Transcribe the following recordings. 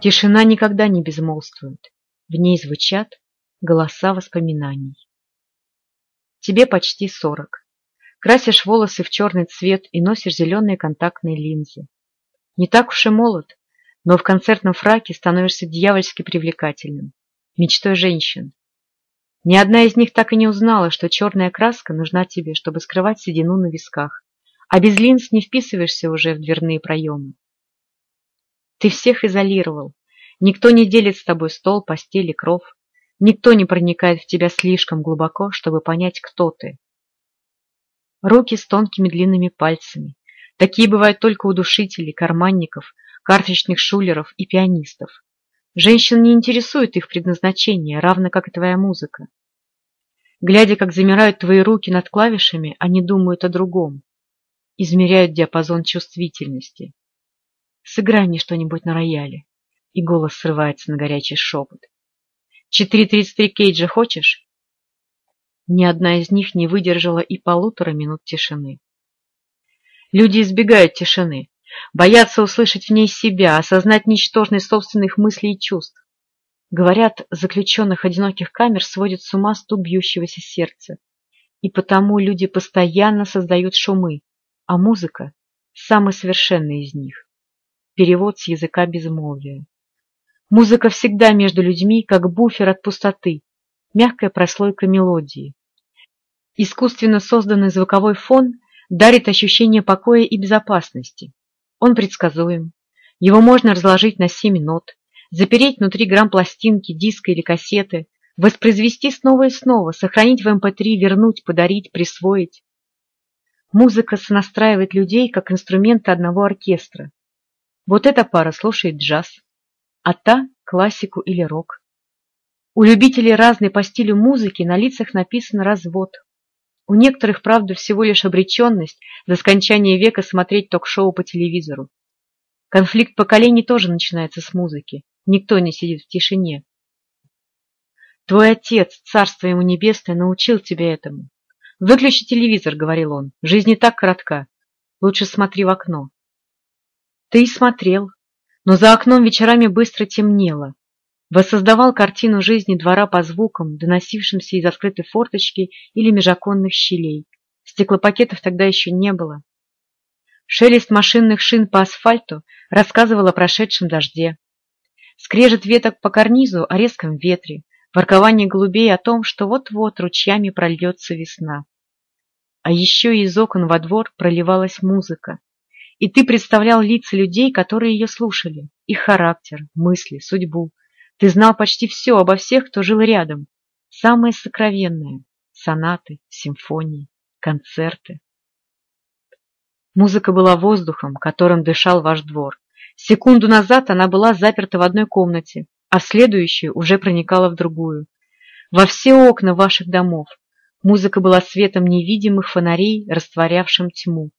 Тишина никогда не безмолвствует, в ней звучат голоса воспоминаний. Тебе почти сорок. Красишь волосы в черный цвет и носишь зеленые контактные линзы. Не так уж и молод, но в концертном фраке становишься дьявольски привлекательным, мечтой женщин. Ни одна из них так и не узнала, что черная краска нужна тебе, чтобы скрывать седину на висках, а без линз не вписываешься уже в дверные проемы. Ты всех изолировал. Никто не делит с тобой стол, постель и кров. Никто не проникает в тебя слишком глубоко, чтобы понять, кто ты. Руки с тонкими длинными пальцами. Такие бывают только у душителей, карманников, карточных шулеров и пианистов. Женщин не интересует их предназначение, равно как и твоя музыка. Глядя, как замирают твои руки над клавишами, они думают о другом. Измеряют диапазон чувствительности. Сыграй мне что-нибудь на рояле. И голос срывается на горячий шепот. 4.33 Кейджа хочешь? Ни одна из них не выдержала и полутора минут тишины. Люди избегают тишины, боятся услышать в ней себя, осознать ничтожность собственных мыслей и чувств. Говорят, заключенных одиноких камер сводит с ума стук бьющегося сердца. И потому люди постоянно создают шумы, а музыка – самый совершенный из них. Перевод с языка безмолвия. Музыка всегда между людьми, как буфер от пустоты, мягкая прослойка мелодии. Искусственно созданный звуковой фон дарит ощущение покоя и безопасности. Он предсказуем. Его можно разложить на семь нот, запереть внутри грамм пластинки, диска или кассеты, воспроизвести снова и снова, сохранить в MP3, эм вернуть, подарить, присвоить. Музыка сонастраивает людей, как инструменты одного оркестра. Вот эта пара слушает джаз, а та – классику или рок. У любителей разной по стилю музыки на лицах написано «развод». У некоторых, правда, всего лишь обреченность до скончания века смотреть ток-шоу по телевизору. Конфликт поколений тоже начинается с музыки. Никто не сидит в тишине. Твой отец, царство ему небесное, научил тебя этому. Выключи телевизор, говорил он. Жизнь не так коротка. Лучше смотри в окно. Ты и смотрел, но за окном вечерами быстро темнело. Воссоздавал картину жизни двора по звукам, доносившимся из открытой форточки или межоконных щелей. Стеклопакетов тогда еще не было. Шелест машинных шин по асфальту рассказывал о прошедшем дожде. Скрежет веток по карнизу о резком ветре, воркование голубей о том, что вот-вот ручьями прольется весна. А еще из окон во двор проливалась музыка, и ты представлял лица людей, которые ее слушали, их характер, мысли, судьбу, ты знал почти все обо всех, кто жил рядом. Самое сокровенное — сонаты, симфонии, концерты. Музыка была воздухом, которым дышал ваш двор. Секунду назад она была заперта в одной комнате, а следующую уже проникала в другую. Во все окна ваших домов музыка была светом невидимых фонарей, растворявшим тьму,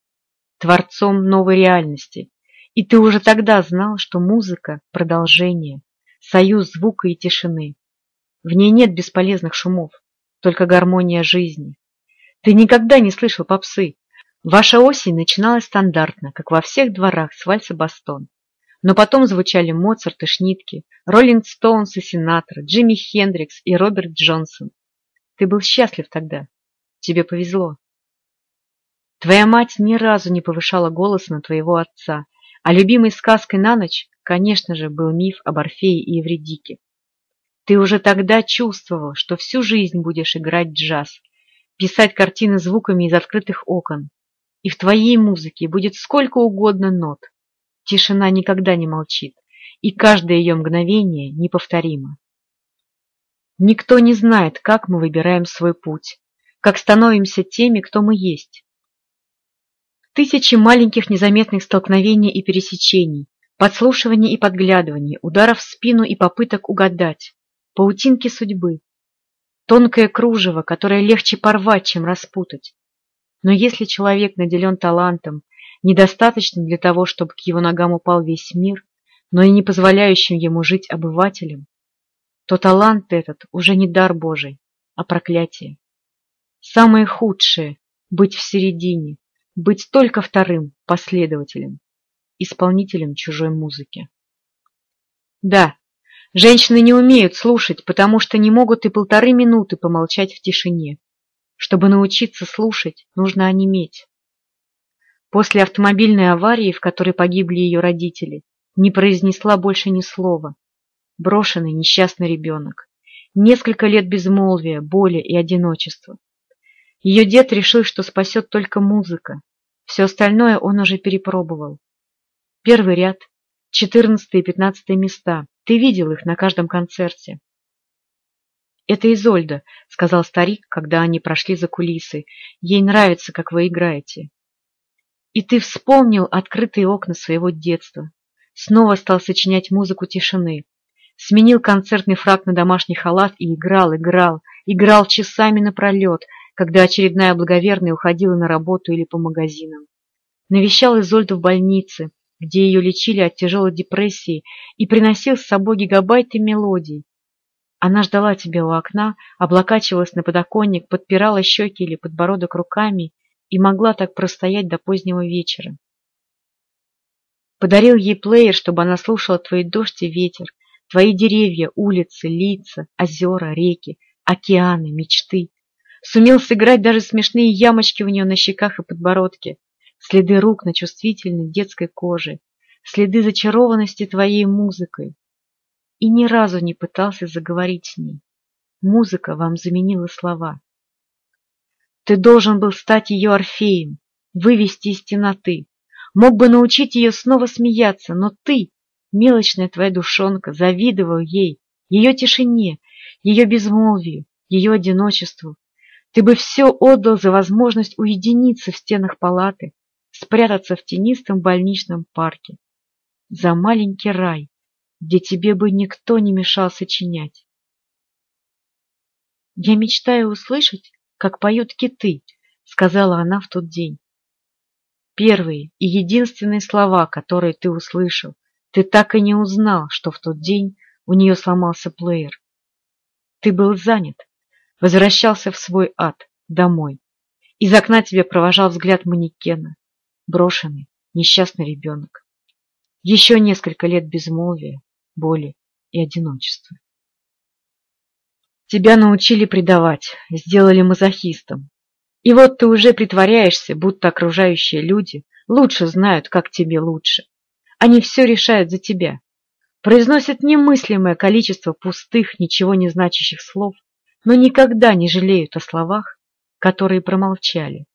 творцом новой реальности. И ты уже тогда знал, что музыка — продолжение, союз звука и тишины. В ней нет бесполезных шумов, только гармония жизни. Ты никогда не слышал попсы. Ваша осень начиналась стандартно, как во всех дворах с вальса Бастон. Но потом звучали Моцарт и Шнитке, Роллинг Стоунс и Синатра, Джимми Хендрикс и Роберт Джонсон. Ты был счастлив тогда. Тебе повезло. Твоя мать ни разу не повышала голос на твоего отца, а любимой сказкой на ночь конечно же, был миф об Орфее и Евредике. Ты уже тогда чувствовал, что всю жизнь будешь играть джаз, писать картины звуками из открытых окон. И в твоей музыке будет сколько угодно нот. Тишина никогда не молчит, и каждое ее мгновение неповторимо. Никто не знает, как мы выбираем свой путь, как становимся теми, кто мы есть. Тысячи маленьких незаметных столкновений и пересечений, подслушиваний и подглядываний, ударов в спину и попыток угадать, паутинки судьбы, тонкое кружево, которое легче порвать, чем распутать. Но если человек наделен талантом, недостаточным для того, чтобы к его ногам упал весь мир, но и не позволяющим ему жить обывателем, то талант этот уже не дар Божий, а проклятие. Самое худшее — быть в середине, быть только вторым, последователем исполнителем чужой музыки. Да, женщины не умеют слушать, потому что не могут и полторы минуты помолчать в тишине. Чтобы научиться слушать, нужно онеметь. После автомобильной аварии, в которой погибли ее родители, не произнесла больше ни слова. Брошенный несчастный ребенок. Несколько лет безмолвия, боли и одиночества. Ее дед решил, что спасет только музыка. Все остальное он уже перепробовал. Первый ряд, четырнадцатый и пятнадцатый места. Ты видел их на каждом концерте. «Это Изольда», — сказал старик, когда они прошли за кулисы. «Ей нравится, как вы играете». И ты вспомнил открытые окна своего детства. Снова стал сочинять музыку тишины. Сменил концертный фраг на домашний халат и играл, играл, играл часами напролет, когда очередная благоверная уходила на работу или по магазинам. Навещал Изольду в больнице, где ее лечили от тяжелой депрессии, и приносил с собой гигабайты мелодий. Она ждала тебя у окна, облокачивалась на подоконник, подпирала щеки или подбородок руками и могла так простоять до позднего вечера. Подарил ей плеер, чтобы она слушала твои дождь и ветер, твои деревья, улицы, лица, озера, реки, океаны, мечты. Сумел сыграть даже смешные ямочки у нее на щеках и подбородке, следы рук на чувствительной детской коже, следы зачарованности твоей музыкой. И ни разу не пытался заговорить с ней. Музыка вам заменила слова. Ты должен был стать ее Орфеем, вывести из темноты. Мог бы научить ее снова смеяться, но ты, мелочная твоя душонка, завидовал ей, ее тишине, ее безмолвию, ее одиночеству, ты бы все отдал за возможность уединиться в стенах палаты, спрятаться в тенистом больничном парке. За маленький рай, где тебе бы никто не мешал сочинять. «Я мечтаю услышать, как поют киты», — сказала она в тот день. Первые и единственные слова, которые ты услышал, ты так и не узнал, что в тот день у нее сломался плеер. Ты был занят, возвращался в свой ад, домой. Из окна тебя провожал взгляд манекена, брошенный, несчастный ребенок. Еще несколько лет безмолвия, боли и одиночества. Тебя научили предавать, сделали мазохистом. И вот ты уже притворяешься, будто окружающие люди лучше знают, как тебе лучше. Они все решают за тебя. Произносят немыслимое количество пустых, ничего не значащих слов, но никогда не жалеют о словах, которые промолчали.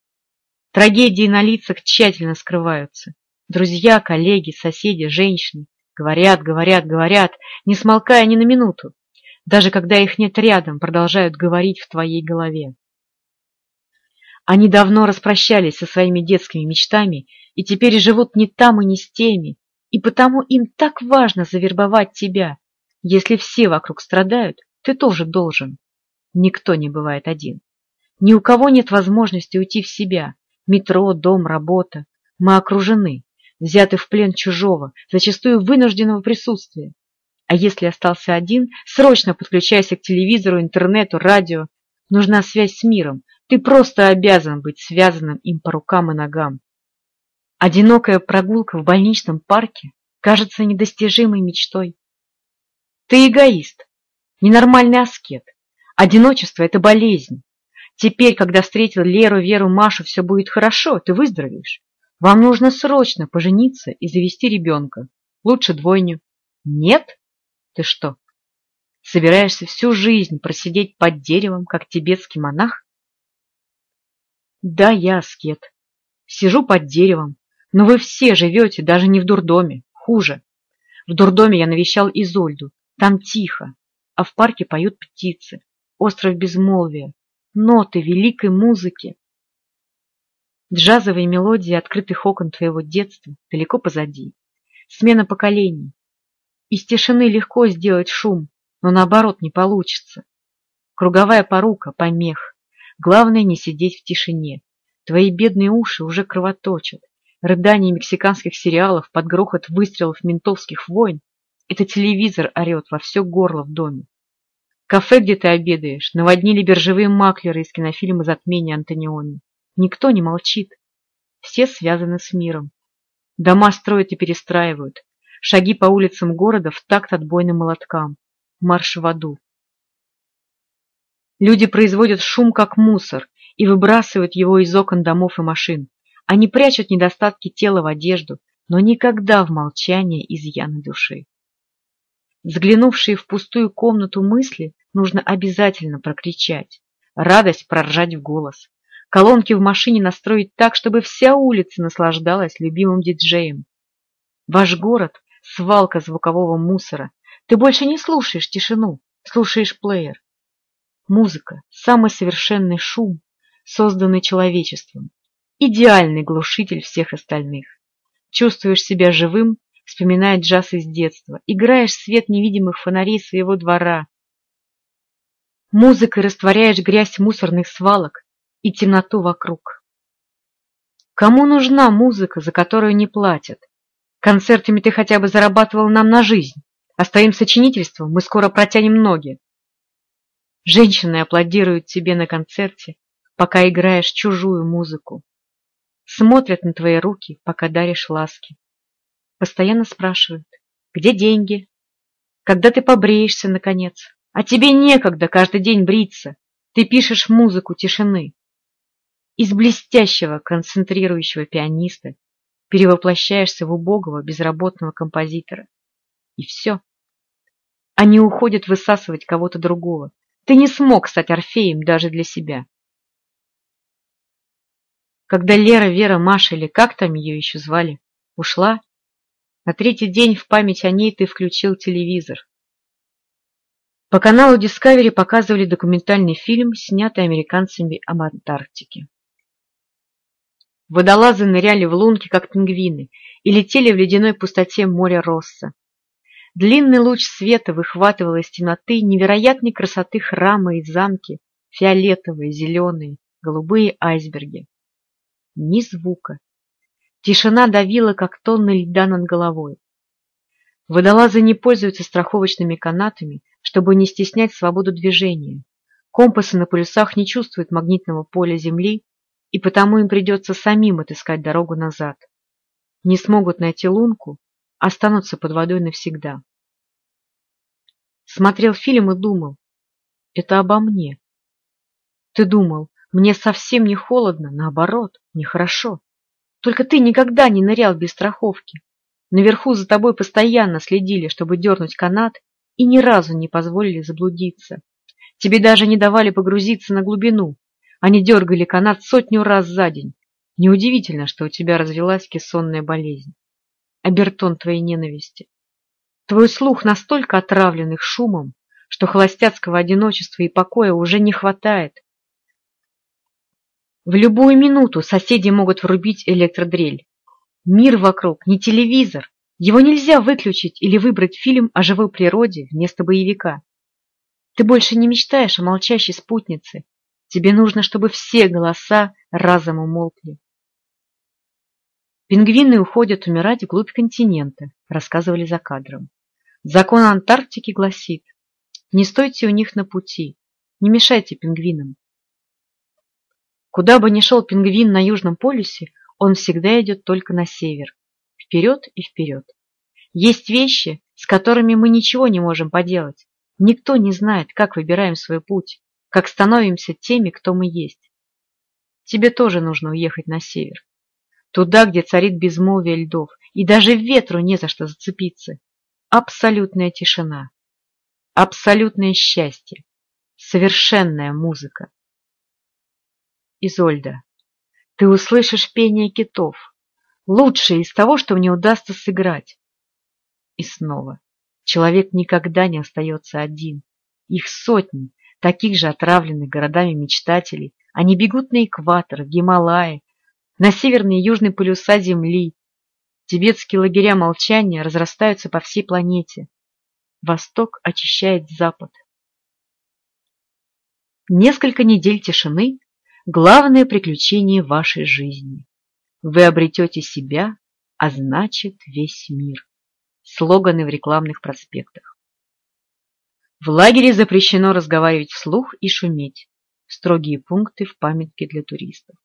Трагедии на лицах тщательно скрываются. Друзья, коллеги, соседи, женщины говорят, говорят, говорят, не смолкая ни на минуту. Даже когда их нет рядом, продолжают говорить в твоей голове. Они давно распрощались со своими детскими мечтами и теперь живут не там и не с теми, и потому им так важно завербовать тебя. Если все вокруг страдают, ты тоже должен. Никто не бывает один. Ни у кого нет возможности уйти в себя. Метро, дом, работа. Мы окружены, взяты в плен чужого, зачастую вынужденного присутствия. А если остался один, срочно подключайся к телевизору, интернету, радио. Нужна связь с миром. Ты просто обязан быть связанным им по рукам и ногам. Одинокая прогулка в больничном парке кажется недостижимой мечтой. Ты эгоист, ненормальный аскет. Одиночество – это болезнь. Теперь, когда встретил Леру, Веру, Машу, все будет хорошо, ты выздоровеешь. Вам нужно срочно пожениться и завести ребенка. Лучше двойню. Нет? Ты что, собираешься всю жизнь просидеть под деревом, как тибетский монах? Да, я аскет. Сижу под деревом. Но вы все живете даже не в дурдоме. Хуже. В дурдоме я навещал Изольду. Там тихо. А в парке поют птицы остров безмолвия, ноты великой музыки. Джазовые мелодии открытых окон твоего детства далеко позади. Смена поколений. Из тишины легко сделать шум, но наоборот не получится. Круговая порука, помех. Главное не сидеть в тишине. Твои бедные уши уже кровоточат. Рыдание мексиканских сериалов под грохот выстрелов ментовских войн. Это телевизор орет во все горло в доме. Кафе, где ты обедаешь, наводнили биржевые маклеры из кинофильма «Затмение Антониони». Никто не молчит. Все связаны с миром. Дома строят и перестраивают. шаги по улицам города в такт отбойным молоткам, марш в аду. Люди производят шум, как мусор, и выбрасывают его из окон домов и машин. Они прячут недостатки тела в одежду, но никогда в молчание изъяны души. Взглянувшие в пустую комнату мысли нужно обязательно прокричать, радость проржать в голос, колонки в машине настроить так, чтобы вся улица наслаждалась любимым диджеем. Ваш город — свалка звукового мусора. Ты больше не слушаешь тишину, слушаешь плеер. Музыка — самый совершенный шум, созданный человечеством, идеальный глушитель всех остальных. Чувствуешь себя живым, вспоминая джаз из детства, играешь свет невидимых фонарей своего двора. Музыкой растворяешь грязь мусорных свалок и темноту вокруг. Кому нужна музыка, за которую не платят? Концертами ты хотя бы зарабатывал нам на жизнь, а с твоим сочинительством мы скоро протянем ноги. Женщины аплодируют тебе на концерте, пока играешь чужую музыку. Смотрят на твои руки, пока даришь ласки. Постоянно спрашивают, где деньги? Когда ты побреешься, наконец? А тебе некогда каждый день бриться. Ты пишешь музыку тишины. Из блестящего концентрирующего пианиста перевоплощаешься в убогого безработного композитора. И все. Они уходят высасывать кого-то другого, ты не смог стать Орфеем даже для себя. Когда Лера, Вера, Маша или как там ее еще звали, ушла, на третий день в память о ней ты включил телевизор. По каналу Discovery показывали документальный фильм, снятый американцами об Антарктике. Водолазы ныряли в лунки, как пингвины, и летели в ледяной пустоте моря Росса. Длинный луч света выхватывал из темноты невероятной красоты храмы и замки, фиолетовые, зеленые, голубые айсберги. Ни звука. Тишина давила, как тонны льда над головой. Водолазы не пользуются страховочными канатами, чтобы не стеснять свободу движения. Компасы на полюсах не чувствуют магнитного поля Земли, и потому им придется самим отыскать дорогу назад. Не смогут найти лунку, останутся под водой навсегда. Смотрел фильм и думал, это обо мне. Ты думал, мне совсем не холодно, наоборот, нехорошо. Только ты никогда не нырял без страховки. Наверху за тобой постоянно следили, чтобы дернуть канат, и ни разу не позволили заблудиться. Тебе даже не давали погрузиться на глубину. Они дергали канат сотню раз за день. Неудивительно, что у тебя развелась кессонная болезнь обертон твоей ненависти. Твой слух настолько отравлен их шумом, что холостяцкого одиночества и покоя уже не хватает. В любую минуту соседи могут врубить электродрель. Мир вокруг не телевизор. Его нельзя выключить или выбрать фильм о живой природе вместо боевика. Ты больше не мечтаешь о молчащей спутнице. Тебе нужно, чтобы все голоса разом умолкли. Пингвины уходят умирать вглубь континента, рассказывали за кадром. Закон Антарктики гласит, не стойте у них на пути, не мешайте пингвинам. Куда бы ни шел пингвин на Южном полюсе, он всегда идет только на север, вперед и вперед. Есть вещи, с которыми мы ничего не можем поделать. Никто не знает, как выбираем свой путь, как становимся теми, кто мы есть. Тебе тоже нужно уехать на север. Туда, где царит безмолвие льдов, и даже ветру не за что зацепиться. Абсолютная тишина. Абсолютное счастье. Совершенная музыка. Изольда, ты услышишь пение китов. Лучшее из того, что мне удастся сыграть. И снова. Человек никогда не остается один. Их сотни, таких же отравленных городами мечтателей. Они бегут на экватор, в Гималаи, на северные и южные полюса Земли. Тибетские лагеря молчания разрастаются по всей планете. Восток очищает Запад. Несколько недель тишины – главное приключение вашей жизни. Вы обретете себя, а значит весь мир. Слоганы в рекламных проспектах. В лагере запрещено разговаривать вслух и шуметь. Строгие пункты в памятке для туристов.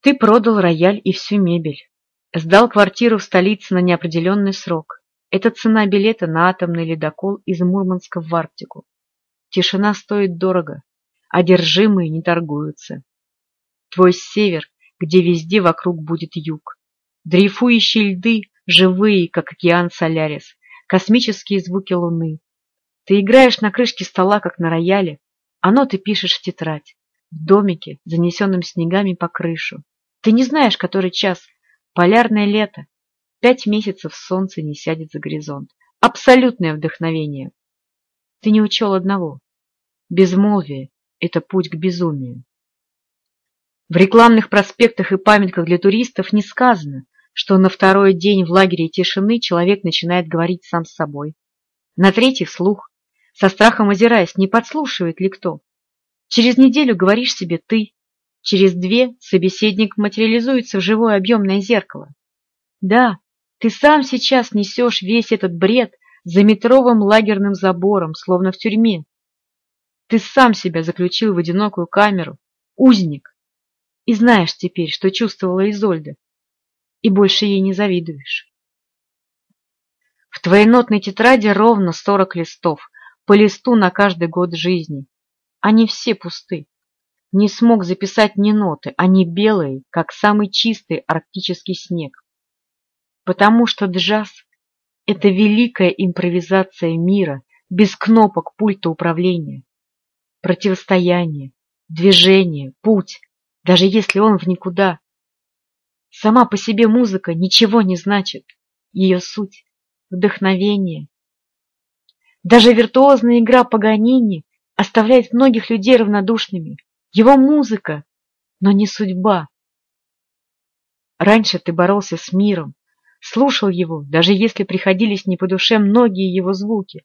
Ты продал рояль и всю мебель. Сдал квартиру в столице на неопределенный срок. Это цена билета на атомный ледокол из Мурманска в Арктику. Тишина стоит дорого, одержимые не торгуются. Твой север, где везде вокруг будет юг. Дрейфующие льды, живые, как океан Солярис, космические звуки луны. Ты играешь на крышке стола, как на рояле, а ноты пишешь в тетрадь, в домике, занесенном снегами по крышу. Ты не знаешь, который час, полярное лето, пять месяцев солнце не сядет за горизонт. Абсолютное вдохновение. Ты не учел одного. Безмолвие – это путь к безумию. В рекламных проспектах и памятках для туристов не сказано, что на второй день в лагере тишины человек начинает говорить сам с собой. На третий вслух, со страхом озираясь, не подслушивает ли кто. Через неделю говоришь себе ты, через две собеседник материализуется в живое объемное зеркало. Да, ты сам сейчас несешь весь этот бред за метровым лагерным забором, словно в тюрьме. Ты сам себя заключил в одинокую камеру, узник, и знаешь теперь, что чувствовала Изольда, и больше ей не завидуешь. В твоей нотной тетради ровно сорок листов, по листу на каждый год жизни. Они все пусты. Не смог записать ни ноты, они белые, как самый чистый арктический снег. Потому что джаз — это великая импровизация мира, без кнопок пульта управления. Противостояние, движение, путь, даже если он в никуда. Сама по себе музыка ничего не значит. Ее суть — вдохновение. Даже виртуозная игра Паганини оставляет многих людей равнодушными. Его музыка, но не судьба. Раньше ты боролся с миром, слушал его, даже если приходились не по душе многие его звуки.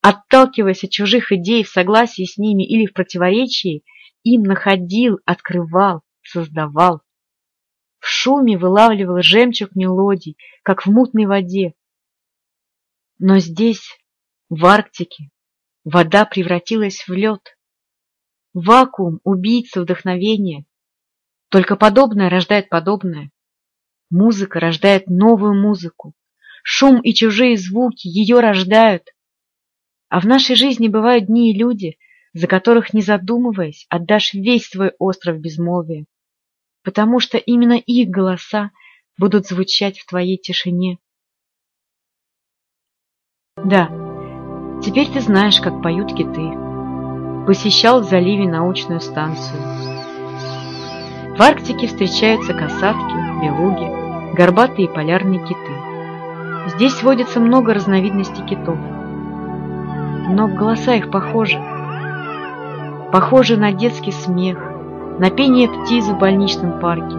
Отталкиваясь от чужих идей в согласии с ними или в противоречии, им находил, открывал, создавал. В шуме вылавливал жемчуг мелодий, как в мутной воде. Но здесь, в Арктике, вода превратилась в лед. Вакуум, убийца вдохновения. Только подобное рождает подобное. Музыка рождает новую музыку. Шум и чужие звуки ее рождают. А в нашей жизни бывают дни и люди, за которых, не задумываясь, отдашь весь свой остров безмолвия, потому что именно их голоса будут звучать в твоей тишине. Да, теперь ты знаешь, как поют киты. Посещал в заливе научную станцию. В Арктике встречаются касатки, белуги, горбатые полярные киты. Здесь водится много разновидностей китов. Но голоса их похожи. Похожи на детский смех, на пение птиц в больничном парке,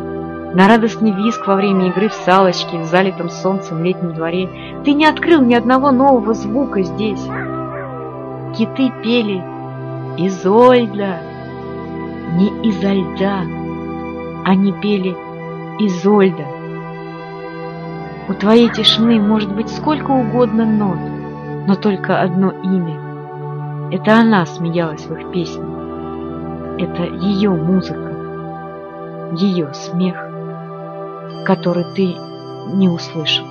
на радостный визг во время игры в салочки в залитом солнцем летнем дворе. Ты не открыл ни одного нового звука здесь. Киты пели «Изольда», не «Изо льда», они пели «Изольда». У твоей тишины может быть сколько угодно нот, но только одно имя. Это она смеялась в их песне. Это ее музыка, ее смех, который ты не услышал.